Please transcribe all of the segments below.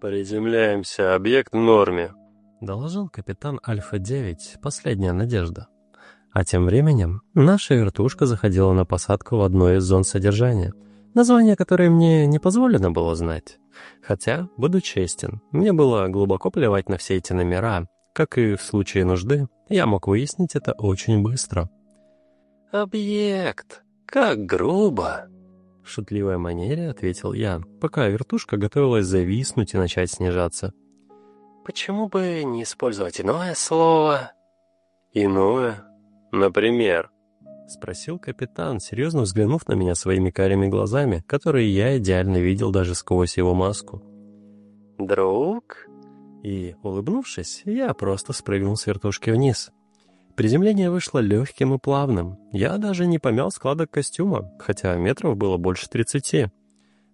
«Приземляемся, объект в норме», — доложил капитан Альфа-9, последняя надежда. А тем временем наша вертушка заходила на посадку в одной из зон содержания, название которой мне не позволено было знать. Хотя, буду честен, мне было глубоко плевать на все эти номера, как и в случае нужды, я мог выяснить это очень быстро. «Объект! Как грубо!» В шутливой манере ответил я, пока вертушка готовилась зависнуть и начать снижаться. «Почему бы не использовать иное слово?» «Иное? Например?» — спросил капитан, серьезно взглянув на меня своими карими глазами, которые я идеально видел даже сквозь его маску. «Друг?» И, улыбнувшись, я просто спрыгнул с вертушки вниз. Приземление вышло легким и плавным. Я даже не помял складок костюма, хотя метров было больше тридцати.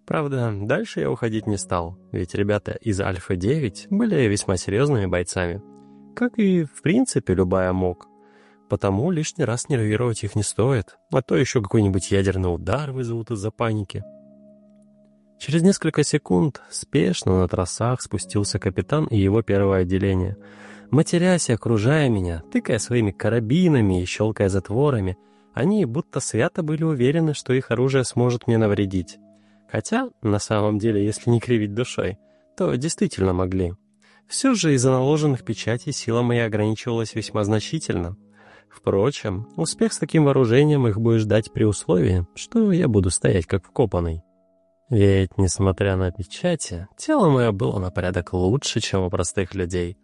Правда, дальше я уходить не стал, ведь ребята из Альфа-9 были весьма серьезными бойцами. Как и, в принципе, любая МОК. Потому лишний раз нервировать их не стоит, а то еще какой-нибудь ядерный удар вызовут из-за паники. Через несколько секунд спешно на трассах спустился капитан и его первое отделение. Матерясь и окружая меня, тыкая своими карабинами и щелкая затворами, они будто свято были уверены, что их оружие сможет мне навредить. Хотя, на самом деле, если не кривить душой, то действительно могли. Все же из-за наложенных печатей сила моя ограничивалась весьма значительно — Впрочем, успех с таким вооружением их будет ждать при условии, что я буду стоять как вкопанный. Ведь, несмотря на печати, тело мое было на порядок лучше, чем у простых людей.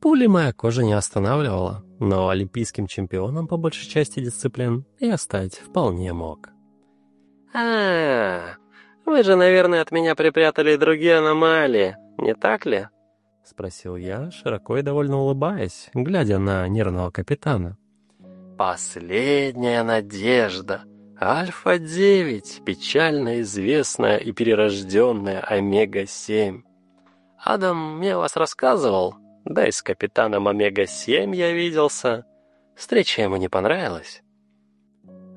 Пули моя кожа не останавливала, но олимпийским чемпионом по большей части дисциплин я стать вполне мог. а, -а, -а вы же, наверное, от меня припрятали другие аномалии, не так ли?» — спросил я, широко и довольно улыбаясь, глядя на нервного капитана. Последняя надежда. Альфа-9, печально известная и перерожденная Омега-7. Адам мне вас рассказывал, да и с капитаном Омега-7 я виделся. Встреча ему не понравилась.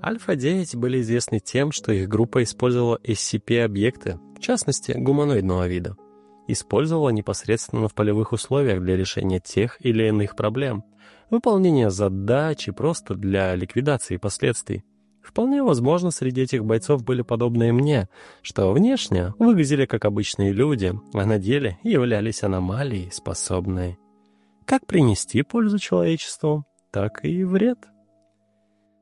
Альфа-9 были известны тем, что их группа использовала SCP-объекты, в частности, гуманоидного вида. Использовала непосредственно в полевых условиях для решения тех или иных проблем, выполнения задач и просто для ликвидации последствий. Вполне возможно, среди этих бойцов были подобные мне, что внешне выглядели как обычные люди, а на деле являлись аномалией, способной как принести пользу человечеству, так и вред.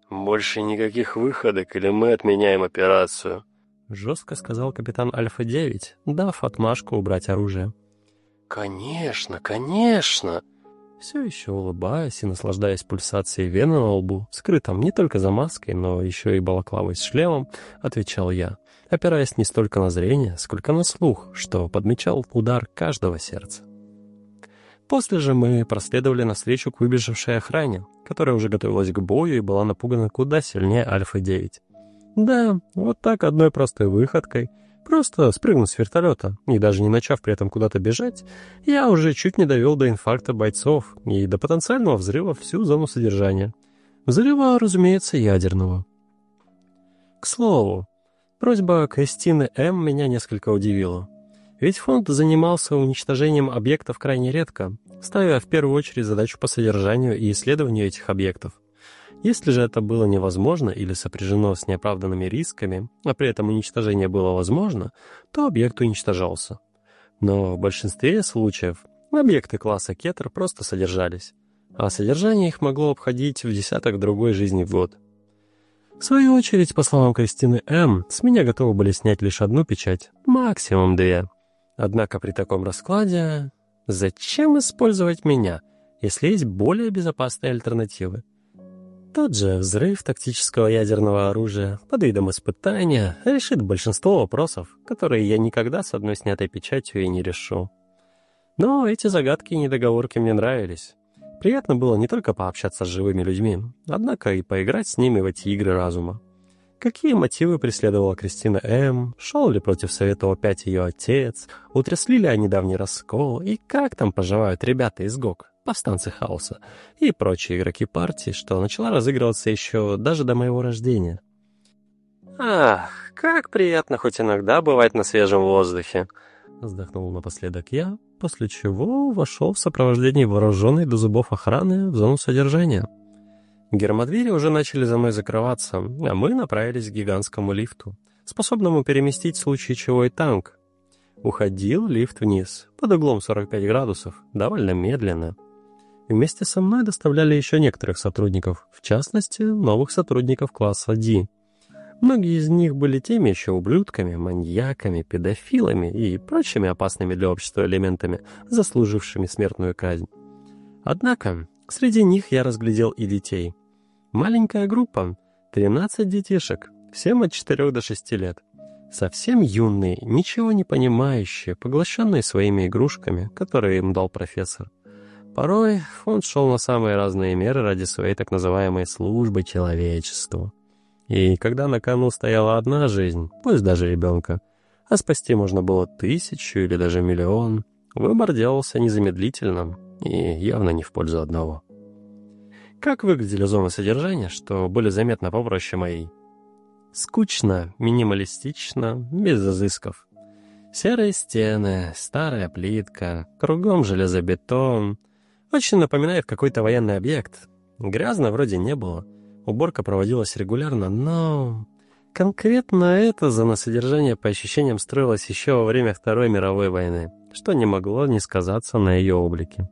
«Больше никаких выходок, или мы отменяем операцию», — жестко сказал капитан Альфа-9, дав отмашку убрать оружие. «Конечно, конечно!» Все еще улыбаясь и наслаждаясь пульсацией вены на лбу, скрытым не только за маской, но еще и балаклавой с шлемом, отвечал я, опираясь не столько на зрение, сколько на слух, что подмечал удар каждого сердца. После же мы проследовали навстречу к выбежавшей охране, которая уже готовилась к бою и была напугана куда сильнее Альфа-9. Да, вот так одной простой выходкой — Просто спрыгнув с вертолета, и даже не начав при этом куда-то бежать, я уже чуть не довел до инфаркта бойцов и до потенциального взрыва всю зону содержания. Взрыва, разумеется, ядерного. К слову, просьба Кристины М. меня несколько удивила. Ведь фонд занимался уничтожением объектов крайне редко, ставя в первую очередь задачу по содержанию и исследованию этих объектов. Если же это было невозможно или сопряжено с неоправданными рисками, а при этом уничтожение было возможно, то объект уничтожался. Но в большинстве случаев объекты класса Кетер просто содержались, а содержание их могло обходить в десяток другой жизни в год. В свою очередь, по словам Кристины М., с меня готовы были снять лишь одну печать, максимум две. Однако при таком раскладе зачем использовать меня, если есть более безопасные альтернативы? Тот же взрыв тактического ядерного оружия под видом испытания решит большинство вопросов, которые я никогда с одной снятой печатью и не решу. Но эти загадки и недоговорки мне нравились. Приятно было не только пообщаться с живыми людьми, однако и поиграть с ними в эти игры разума. Какие мотивы преследовала Кристина М., шел ли против Совета опять ее отец, утрясли ли они давний раскол, и как там поживают ребята из ГОК? повстанцы хаоса и прочие игроки партии, что начала разыгрываться еще даже до моего рождения. «Ах, как приятно хоть иногда бывать на свежем воздухе!» вздохнул напоследок я, после чего вошел в сопровождении вооруженной до зубов охраны в зону содержания. Гермодвери уже начали за мной закрываться, а мы направились к гигантскому лифту, способному переместить в случае чего и танк. Уходил лифт вниз, под углом 45 градусов, довольно медленно. Вместе со мной доставляли еще некоторых сотрудников, в частности, новых сотрудников класса D. Многие из них были теми еще ублюдками, маньяками, педофилами и прочими опасными для общества элементами, заслужившими смертную казнь. Однако, среди них я разглядел и детей. Маленькая группа, 13 детишек, всем от 4 до 6 лет. Совсем юные, ничего не понимающие, поглощенные своими игрушками, которые им дал профессор. Порой он шел на самые разные меры ради своей так называемой службы человечеству. И когда на кону стояла одна жизнь, пусть даже ребенка, а спасти можно было тысячу или даже миллион, выбор делался незамедлительным и явно не в пользу одного. Как выглядели зоны содержания, что были заметно попроще моей? Скучно, минималистично, без изысков. Серые стены, старая плитка, кругом железобетон. Очень напоминает какой-то военный объект. Грязно вроде не было — Уборка проводилась регулярно, но... Конкретно это содержание по ощущениям строилось еще во время Второй мировой войны, что не могло не сказаться на ее облике.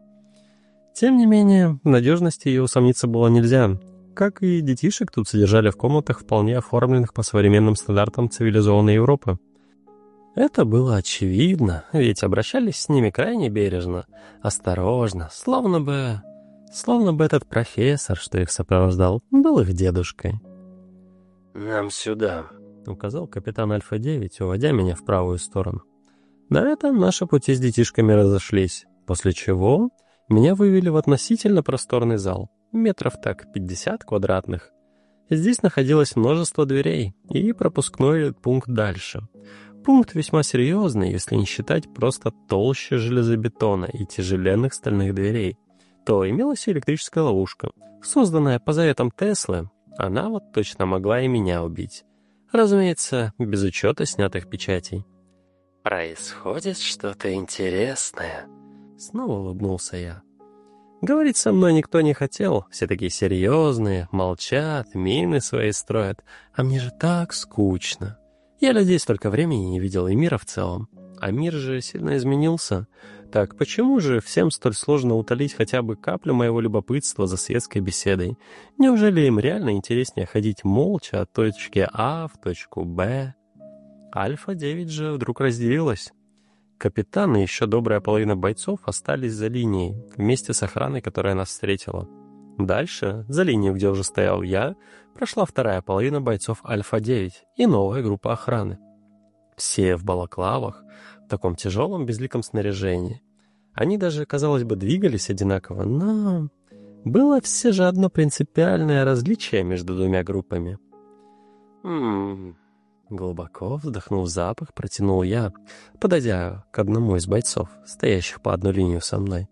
Тем не менее, в надежности ее усомниться было нельзя. Как и детишек тут содержали в комнатах, вполне оформленных по современным стандартам цивилизованной Европы. Это было очевидно, ведь обращались с ними крайне бережно, осторожно, словно бы Словно бы этот профессор, что их сопровождал, был их дедушкой. «Нам сюда», — указал капитан Альфа-9, уводя меня в правую сторону. На этом наши пути с детишками разошлись, после чего меня вывели в относительно просторный зал, метров так 50 квадратных. Здесь находилось множество дверей и пропускной пункт дальше. Пункт весьма серьезный, если не считать просто толще железобетона и тяжеленных стальных дверей — то имелась электрическая ловушка, созданная по заветам Теслы. Она вот точно могла и меня убить. Разумеется, без учета снятых печатей. «Происходит что-то интересное», — снова улыбнулся я. Говорить со мной никто не хотел, все такие серьезные, молчат, мины свои строят, а мне же так скучно. Я людей столько времени не видел и мира в целом, а мир же сильно изменился — так почему же всем столь сложно утолить хотя бы каплю моего любопытства за светской беседой? Неужели им реально интереснее ходить молча от точки А в точку Б? Альфа-9 же вдруг разделилась. Капитан и еще добрая половина бойцов остались за линией, вместе с охраной, которая нас встретила. Дальше, за линией, где уже стоял я, прошла вторая половина бойцов Альфа-9 и новая группа охраны. Все в балаклавах, в таком тяжелом безликом снаряжении. Они даже, казалось бы, двигались одинаково, но было все же одно принципиальное различие между двумя группами. «Ммм...» Глубоко вздохнув запах, протянул я, подойдя к одному из бойцов, стоящих по одну линию со мной.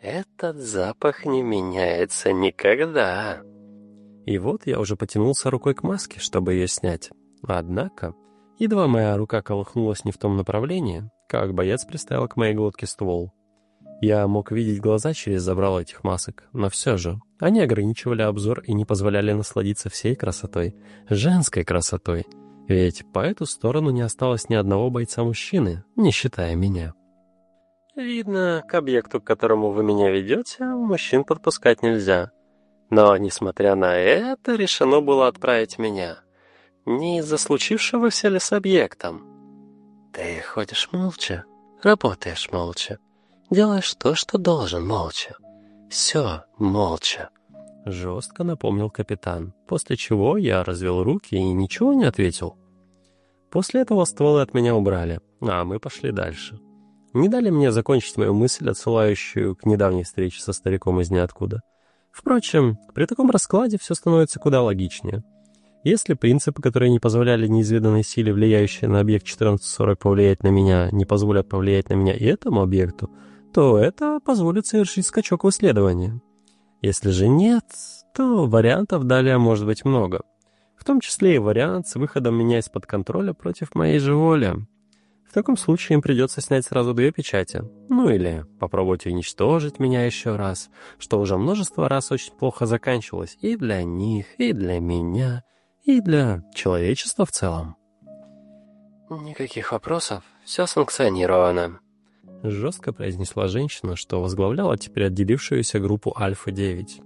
«Этот запах не меняется никогда!» И вот я уже потянулся рукой к маске, чтобы ее снять. Однако Едва моя рука колыхнулась не в том направлении, как боец приставил к моей глотке ствол. Я мог видеть глаза через забрало этих масок, но все же они ограничивали обзор и не позволяли насладиться всей красотой, женской красотой, ведь по эту сторону не осталось ни одного бойца-мужчины, не считая меня. «Видно, к объекту, к которому вы меня ведете, мужчин подпускать нельзя. Но, несмотря на это, решено было отправить меня». Не из-за случившегося ли с объектом? Ты ходишь молча, работаешь молча, делаешь то, что должен молча. Все молча. Жестко напомнил капитан, после чего я развел руки и ничего не ответил. После этого стволы от меня убрали, а мы пошли дальше. Не дали мне закончить мою мысль, отсылающую к недавней встрече со стариком из ниоткуда. Впрочем, при таком раскладе все становится куда логичнее. Если принципы, которые не позволяли неизведанной силе, влияющей на объект 1440, повлиять на меня, не позволят повлиять на меня и этому объекту, то это позволит совершить скачок в исследовании. Если же нет, то вариантов далее может быть много. В том числе и вариант с выходом меня из-под контроля против моей же воли. В таком случае им придется снять сразу две печати. Ну или попробовать уничтожить меня еще раз, что уже множество раз очень плохо заканчивалось и для них, и для меня, и для человечества в целом. «Никаких вопросов, все санкционировано», — жестко произнесла женщина, что возглавляла теперь отделившуюся группу Альфа-9.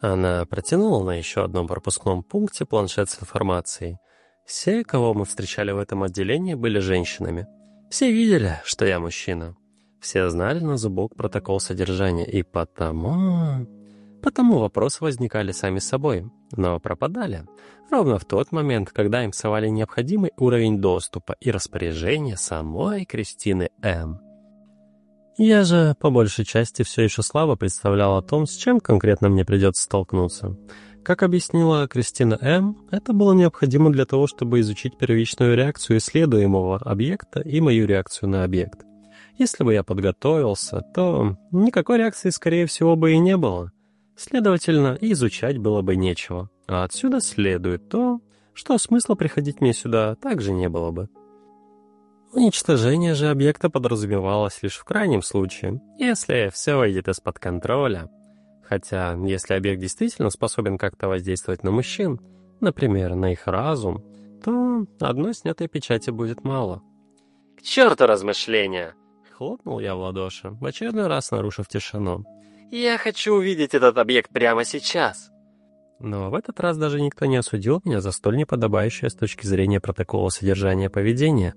Она протянула на еще одном пропускном пункте планшет с информацией. Все, кого мы встречали в этом отделении, были женщинами. Все видели, что я мужчина. Все знали на зубок протокол содержания, и потому... Потому вопросы возникали сами собой, но пропадали. Ровно в тот момент, когда им совали необходимый уровень доступа и распоряжения самой Кристины М. Я же, по большей части, все еще слабо представлял о том, с чем конкретно мне придется столкнуться. Как объяснила Кристина М., это было необходимо для того, чтобы изучить первичную реакцию исследуемого объекта и мою реакцию на объект. Если бы я подготовился, то никакой реакции, скорее всего, бы и не было. Следовательно, изучать было бы нечего. А отсюда следует то, что смысла приходить мне сюда также не было бы. Уничтожение же объекта подразумевалось лишь в крайнем случае, если все выйдет из-под контроля. Хотя, если объект действительно способен как-то воздействовать на мужчин, например, на их разум, то одной снятой печати будет мало. «К черту размышления!» Хлопнул я в ладоши, в очередной раз нарушив тишину. Я хочу увидеть этот объект прямо сейчас. Но в этот раз даже никто не осудил меня за столь неподобающее с точки зрения протокола содержания поведения.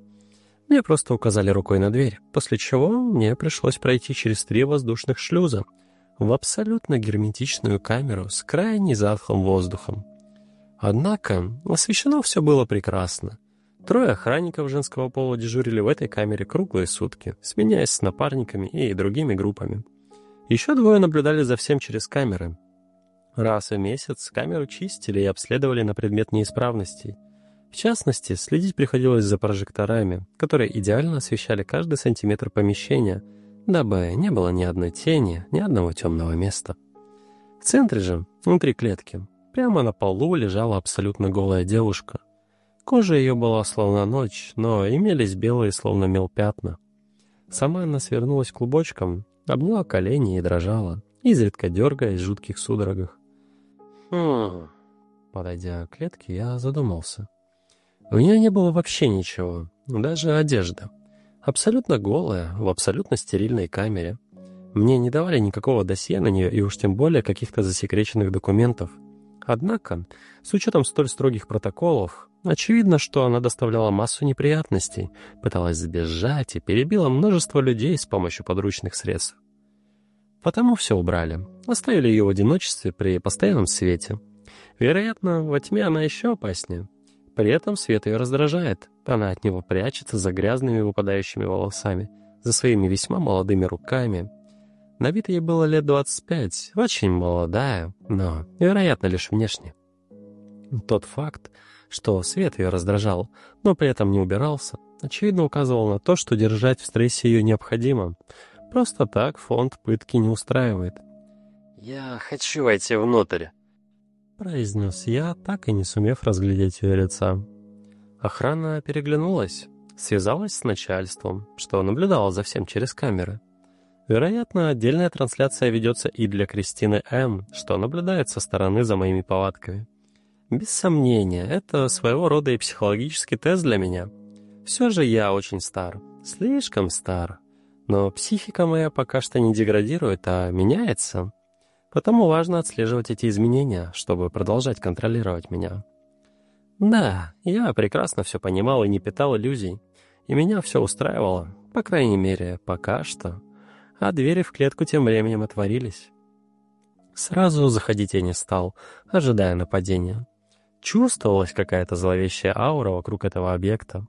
Мне просто указали рукой на дверь, после чего мне пришлось пройти через три воздушных шлюза в абсолютно герметичную камеру с крайне затхлым воздухом. Однако освещено все было прекрасно. Трое охранников женского пола дежурили в этой камере круглые сутки, сменяясь с напарниками и другими группами. Еще двое наблюдали за всем через камеры. Раз в месяц камеру чистили и обследовали на предмет неисправностей. В частности, следить приходилось за прожекторами, которые идеально освещали каждый сантиметр помещения, дабы не было ни одной тени, ни одного темного места. В центре же, внутри клетки, прямо на полу лежала абсолютно голая девушка. Кожа ее была словно ночь, но имелись белые словно мел пятна. Сама она свернулась клубочком обняла колени и дрожала, изредка дергаясь в жутких судорогах. «Хм...» Подойдя к клетке, я задумался. У нее не было вообще ничего, даже одежда. Абсолютно голая, в абсолютно стерильной камере. Мне не давали никакого досье на нее и уж тем более каких-то засекреченных документов. Однако, с учетом столь строгих протоколов, очевидно, что она доставляла массу неприятностей, пыталась сбежать и перебила множество людей с помощью подручных средств. Потому все убрали, оставили ее в одиночестве при постоянном свете. Вероятно, во тьме она еще опаснее. При этом свет ее раздражает, она от него прячется за грязными выпадающими волосами, за своими весьма молодыми руками, на вид ей было лет 25, очень молодая, но, вероятно, лишь внешне. Тот факт, что свет ее раздражал, но при этом не убирался, очевидно указывал на то, что держать в стрессе ее необходимо. Просто так фонд пытки не устраивает. «Я хочу войти внутрь», — произнес я, так и не сумев разглядеть ее лица. Охрана переглянулась, связалась с начальством, что наблюдало за всем через камеры. Вероятно, отдельная трансляция ведется и для Кристины М., что наблюдает со стороны за моими повадками. Без сомнения, это своего рода и психологический тест для меня. Все же я очень стар, слишком стар. Но психика моя пока что не деградирует, а меняется. Потому важно отслеживать эти изменения, чтобы продолжать контролировать меня. Да, я прекрасно все понимал и не питал иллюзий. И меня все устраивало, по крайней мере, пока что а двери в клетку тем временем отворились. Сразу заходить я не стал, ожидая нападения. Чувствовалась какая-то зловещая аура вокруг этого объекта.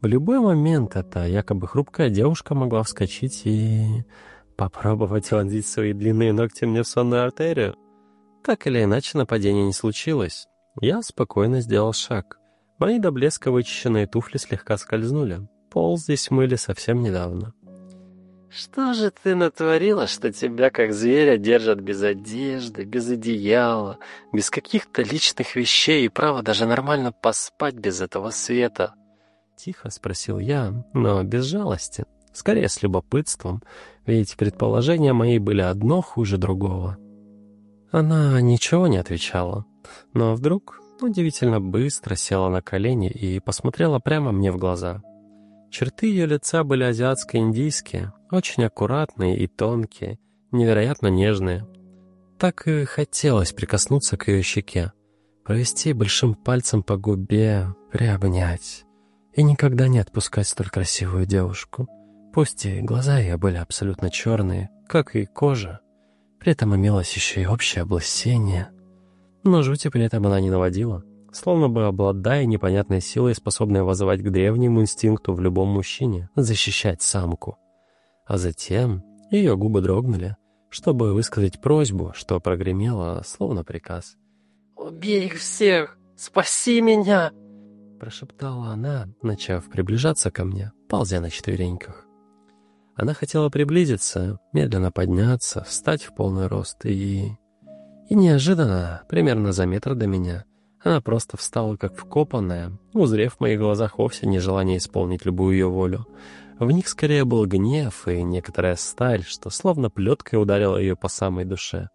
В любой момент эта якобы хрупкая девушка могла вскочить и... попробовать вонзить свои длинные ногти мне в сонную артерию. Так или иначе, нападение не случилось. Я спокойно сделал шаг. Мои до блеска вычищенные туфли слегка скользнули. Пол здесь мыли совсем недавно. «Что же ты натворила, что тебя, как зверя, держат без одежды, без одеяла, без каких-то личных вещей и права даже нормально поспать без этого света?» Тихо спросил я, но без жалости, скорее с любопытством, ведь предположения мои были одно хуже другого. Она ничего не отвечала, но вдруг удивительно быстро села на колени и посмотрела прямо мне в глаза. Черты ее лица были азиатско-индийские, очень аккуратные и тонкие, невероятно нежные. Так и хотелось прикоснуться к ее щеке, провести большим пальцем по губе, приобнять и никогда не отпускать столь красивую девушку. Пусть и глаза ее были абсолютно черные, как и кожа, при этом имелось еще и общее облысение. Но жути при этом она не наводила, словно бы обладая непонятной силой, способной вызывать к древнему инстинкту в любом мужчине защищать самку. А затем ее губы дрогнули, чтобы высказать просьбу, что прогремело, словно приказ. «Убей их всех! Спаси меня!» Прошептала она, начав приближаться ко мне, ползя на четвереньках. Она хотела приблизиться, медленно подняться, встать в полный рост и... И неожиданно, примерно за метр до меня, она просто встала как вкопанная, узрев в моих глазах вовсе не желание исполнить любую ее волю. В них скорее был гнев и некоторая сталь, что словно плеткой ударила ее по самой душе.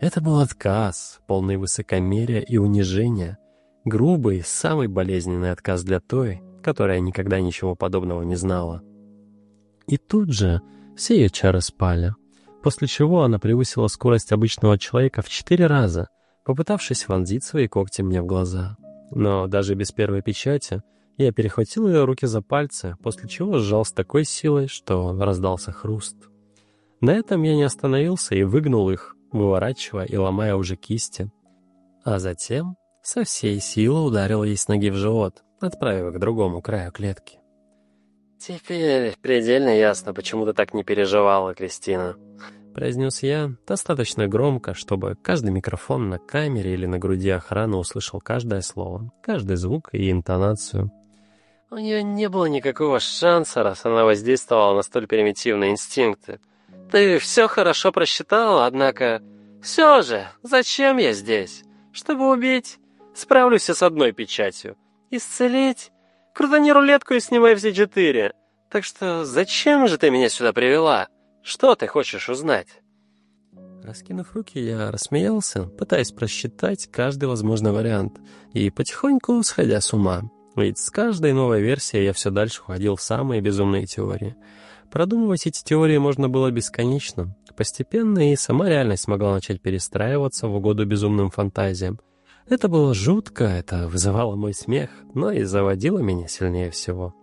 Это был отказ, полный высокомерия и унижения, грубый, самый болезненный отказ для той, которая никогда ничего подобного не знала. И тут же все ее чары спали, после чего она превысила скорость обычного человека в четыре раза, попытавшись вонзить свои когти мне в глаза. Но даже без первой печати я перехватил ее руки за пальцы, после чего сжал с такой силой, что раздался хруст. На этом я не остановился и выгнул их, выворачивая и ломая уже кисти. А затем со всей силы ударил ей с ноги в живот, отправив к другому краю клетки. «Теперь предельно ясно, почему ты так не переживала, Кристина», — произнес я достаточно громко, чтобы каждый микрофон на камере или на груди охраны услышал каждое слово, каждый звук и интонацию. «У нее не было никакого шанса, раз она воздействовала на столь примитивные инстинкты. Ты все хорошо просчитала, однако... Все же, зачем я здесь? Чтобы убить? Справлюсь с одной печатью. Исцелить? Крутани рулетку и снимай все четыре. Так что зачем же ты меня сюда привела? Что ты хочешь узнать?» Раскинув руки, я рассмеялся, пытаясь просчитать каждый возможный вариант и потихоньку сходя с ума. Ведь с каждой новой версией я все дальше уходил в самые безумные теории. Продумывать эти теории можно было бесконечно. Постепенно и сама реальность могла начать перестраиваться в угоду безумным фантазиям — это было жутко, это вызывало мой смех, но и заводило меня сильнее всего.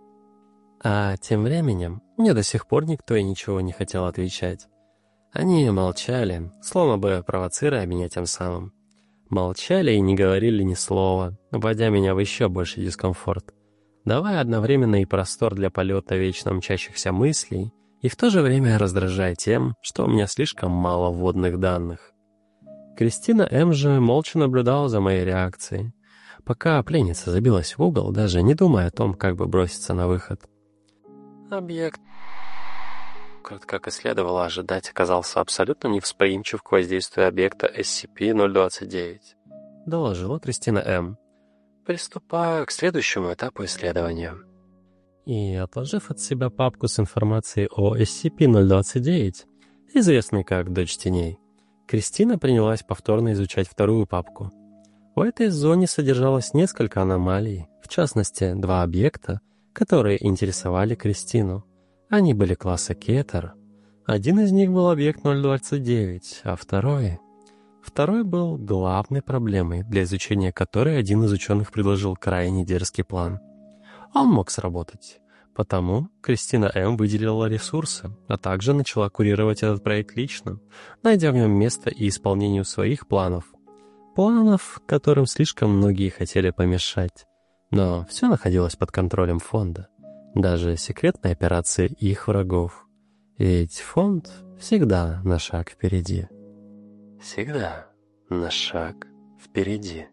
А тем временем мне до сих пор никто и ничего не хотел отвечать. Они молчали, словно бы провоцируя меня тем самым. Молчали и не говорили ни слова, вводя меня в еще больший дискомфорт. Давая одновременно и простор для полета вечно мчащихся мыслей, и в то же время раздражая тем, что у меня слишком мало вводных данных. Кристина М. же молча наблюдала за моей реакцией, пока пленница забилась в угол, даже не думая о том, как бы броситься на выход. Объект, как и следовало ожидать, оказался абсолютно невосприимчив к воздействию объекта SCP-029, доложила Кристина М. Приступаю к следующему этапу исследования. И, отложив от себя папку с информацией о SCP-029, известной как «Дочь теней», Кристина принялась повторно изучать вторую папку. В этой зоне содержалось несколько аномалий, в частности, два объекта, которые интересовали Кристину. Они были класса Кетер. Один из них был объект 029, а второй... Второй был главной проблемой, для изучения которой один из ученых предложил крайне дерзкий план. Он мог сработать. Потому Кристина М. выделила ресурсы, а также начала курировать этот проект лично, найдя в нем место и исполнению своих планов. Планов, которым слишком многие хотели помешать. Но все находилось под контролем фонда. Даже секретные операции их врагов. Ведь фонд всегда на шаг впереди. Всегда на шаг впереди.